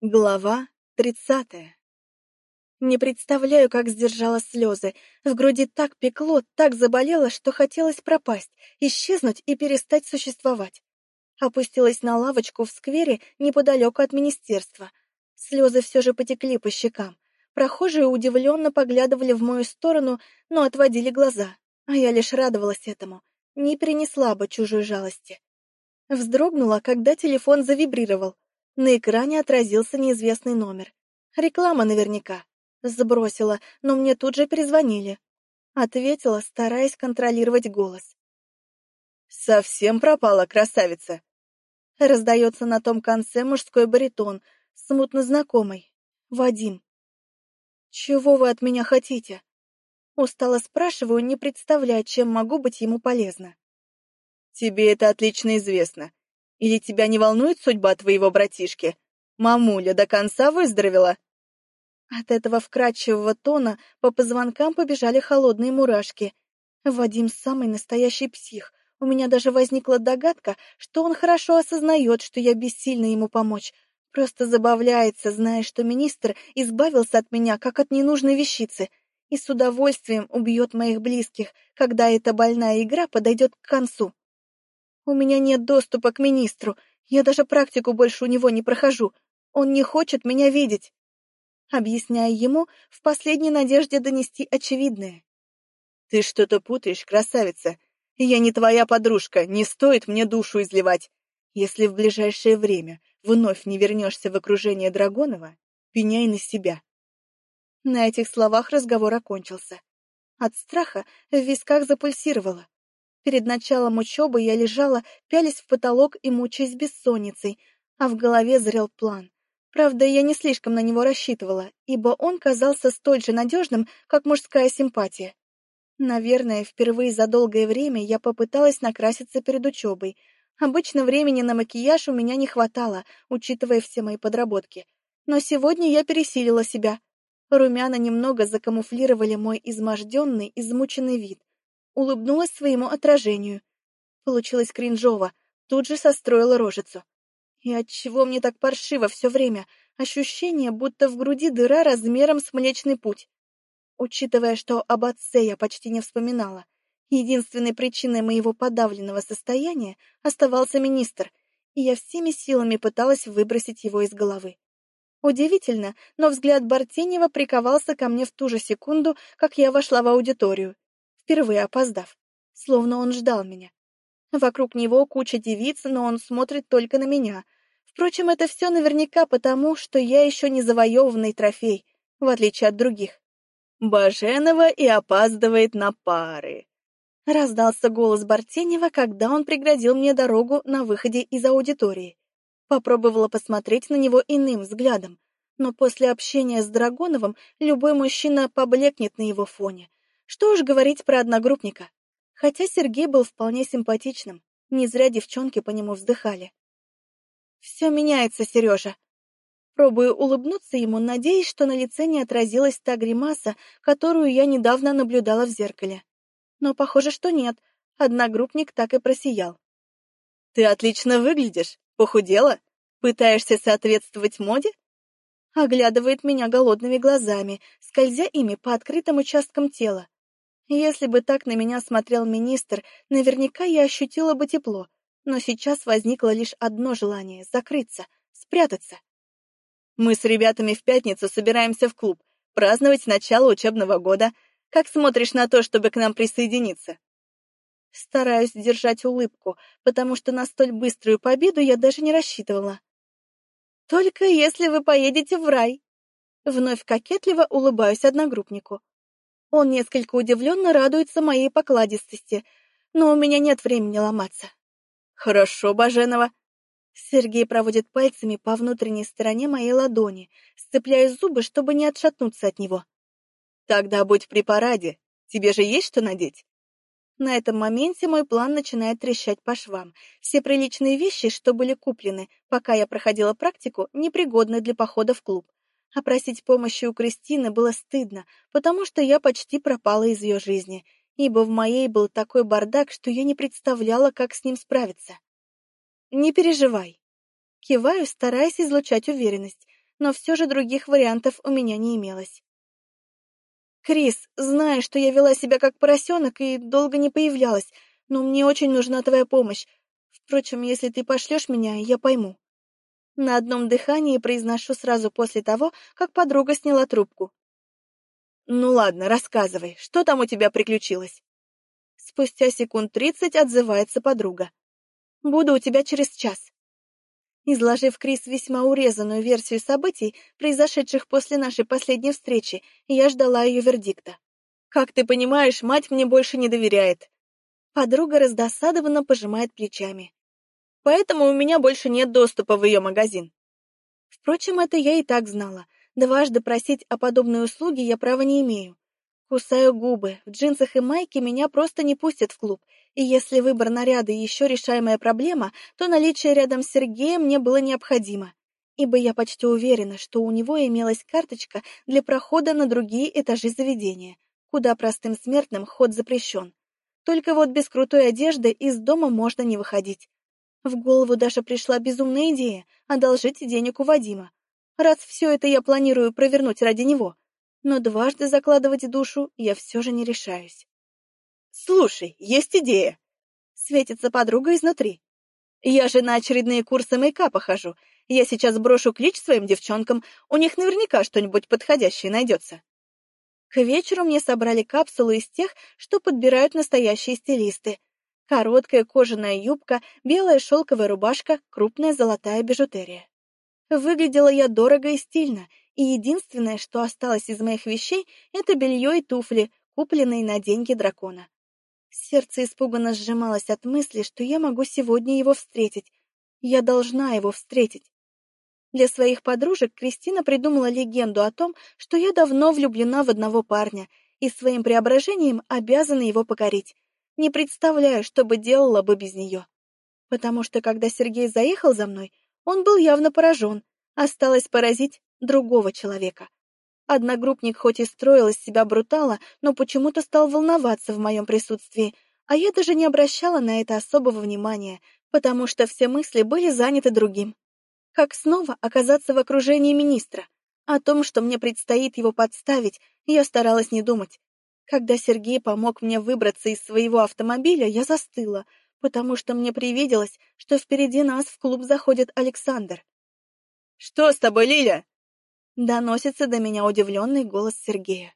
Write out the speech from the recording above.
Глава тридцатая. Не представляю, как сдержала слезы. В груди так пекло, так заболело, что хотелось пропасть, исчезнуть и перестать существовать. Опустилась на лавочку в сквере неподалеку от министерства. Слезы все же потекли по щекам. Прохожие удивленно поглядывали в мою сторону, но отводили глаза, а я лишь радовалась этому. Не принесла бы чужой жалости. Вздрогнула, когда телефон завибрировал. На экране отразился неизвестный номер. Реклама наверняка. Сбросила, но мне тут же перезвонили. Ответила, стараясь контролировать голос. «Совсем пропала, красавица!» Раздается на том конце мужской баритон, смутно знакомый. Вадим. «Чего вы от меня хотите?» Устало спрашиваю, не представляя, чем могу быть ему полезна. «Тебе это отлично известно. Или тебя не волнует судьба твоего братишки? Мамуля до конца выздоровела?» От этого вкрадчивого тона по позвонкам побежали холодные мурашки. Вадим самый настоящий псих. У меня даже возникла догадка, что он хорошо осознает, что я бессильна ему помочь. Просто забавляется, зная, что министр избавился от меня, как от ненужной вещицы, и с удовольствием убьет моих близких, когда эта больная игра подойдет к концу. У меня нет доступа к министру. Я даже практику больше у него не прохожу. Он не хочет меня видеть. Объясняя ему в последней надежде донести очевидное. Ты что-то путаешь, красавица. Я не твоя подружка, не стоит мне душу изливать. Если в ближайшее время вновь не вернешься в окружение Драгонова, пеняй на себя. На этих словах разговор окончился. От страха в висках запульсировало. Перед началом учебы я лежала, пялись в потолок и мучаясь бессонницей, а в голове зрел план. Правда, я не слишком на него рассчитывала, ибо он казался столь же надежным, как мужская симпатия. Наверное, впервые за долгое время я попыталась накраситься перед учебой. Обычно времени на макияж у меня не хватало, учитывая все мои подработки. Но сегодня я пересилила себя. Румяна немного закамуфлировали мой изможденный, измученный вид улыбнулась своему отражению. Получилось кринжово, тут же состроила рожицу. И отчего мне так паршиво все время? Ощущение, будто в груди дыра размером с Млечный Путь. Учитывая, что об отце я почти не вспоминала, единственной причиной моего подавленного состояния оставался министр, и я всеми силами пыталась выбросить его из головы. Удивительно, но взгляд Бартенева приковался ко мне в ту же секунду, как я вошла в аудиторию впервые опоздав, словно он ждал меня. Вокруг него куча девиц, но он смотрит только на меня. Впрочем, это все наверняка потому, что я еще не завоеванный трофей, в отличие от других. «Баженова и опаздывает на пары», — раздался голос Бартенева, когда он преградил мне дорогу на выходе из аудитории. Попробовала посмотреть на него иным взглядом, но после общения с Драгоновым любой мужчина поблекнет на его фоне, что уж говорить про одногруппника. Хотя Сергей был вполне симпатичным, не зря девчонки по нему вздыхали. «Все меняется, Сережа». Пробую улыбнуться ему, надеясь, что на лице не отразилась та гримаса, которую я недавно наблюдала в зеркале. Но похоже, что нет. Одногруппник так и просиял. «Ты отлично выглядишь. Похудела? Пытаешься соответствовать моде?» Оглядывает меня голодными глазами, скользя ими по открытым участкам тела. Если бы так на меня смотрел министр, наверняка я ощутила бы тепло, но сейчас возникло лишь одно желание — закрыться, спрятаться. Мы с ребятами в пятницу собираемся в клуб, праздновать начало учебного года. Как смотришь на то, чтобы к нам присоединиться? Стараюсь держать улыбку, потому что на столь быструю победу я даже не рассчитывала. Только если вы поедете в рай. Вновь кокетливо улыбаюсь одногруппнику. Он несколько удивленно радуется моей покладистости, но у меня нет времени ломаться. Хорошо, Баженова. Сергей проводит пальцами по внутренней стороне моей ладони, сцепляя зубы, чтобы не отшатнуться от него. Тогда будь при параде. Тебе же есть что надеть? На этом моменте мой план начинает трещать по швам. Все приличные вещи, что были куплены, пока я проходила практику, непригодны для похода в клуб. А просить помощи у Кристины было стыдно, потому что я почти пропала из ее жизни, ибо в моей был такой бардак, что я не представляла, как с ним справиться. «Не переживай». Киваю, стараясь излучать уверенность. но все же других вариантов у меня не имелось. «Крис, знаю, что я вела себя как поросенок и долго не появлялась, но мне очень нужна твоя помощь. Впрочем, если ты пошлешь меня, я пойму». На одном дыхании произношу сразу после того, как подруга сняла трубку. «Ну ладно, рассказывай, что там у тебя приключилось?» Спустя секунд тридцать отзывается подруга. «Буду у тебя через час». Изложив Крис весьма урезанную версию событий, произошедших после нашей последней встречи, я ждала ее вердикта. «Как ты понимаешь, мать мне больше не доверяет». Подруга раздосадованно пожимает плечами поэтому у меня больше нет доступа в ее магазин. Впрочем, это я и так знала. Дважды просить о подобной услуге я права не имею. Кусаю губы, в джинсах и майке меня просто не пустят в клуб, и если выбор наряда еще решаемая проблема, то наличие рядом с Сергеем мне было необходимо, ибо я почти уверена, что у него имелась карточка для прохода на другие этажи заведения, куда простым смертным ход запрещен. Только вот без крутой одежды из дома можно не выходить. В голову даже пришла безумная идея — одолжить денег у Вадима. Раз все это я планирую провернуть ради него. Но дважды закладывать душу я все же не решаюсь. «Слушай, есть идея!» Светится подруга изнутри. «Я же на очередные курсы мейкапа хожу. Я сейчас брошу клич своим девчонкам, у них наверняка что-нибудь подходящее найдется». К вечеру мне собрали капсулу из тех, что подбирают настоящие стилисты. Короткая кожаная юбка, белая шелковая рубашка, крупная золотая бижутерия. Выглядела я дорого и стильно, и единственное, что осталось из моих вещей, это белье и туфли, купленные на деньги дракона. Сердце испуганно сжималось от мысли, что я могу сегодня его встретить. Я должна его встретить. Для своих подружек Кристина придумала легенду о том, что я давно влюблена в одного парня и своим преображением обязана его покорить. Не представляю, что бы делала бы без нее. Потому что, когда Сергей заехал за мной, он был явно поражен. Осталось поразить другого человека. Одногруппник хоть и строил из себя брутала, но почему-то стал волноваться в моем присутствии, а я даже не обращала на это особого внимания, потому что все мысли были заняты другим. Как снова оказаться в окружении министра? О том, что мне предстоит его подставить, я старалась не думать. Когда Сергей помог мне выбраться из своего автомобиля, я застыла, потому что мне привиделось, что впереди нас в клуб заходит Александр. «Что с тобой, Лиля?» Доносится до меня удивленный голос Сергея.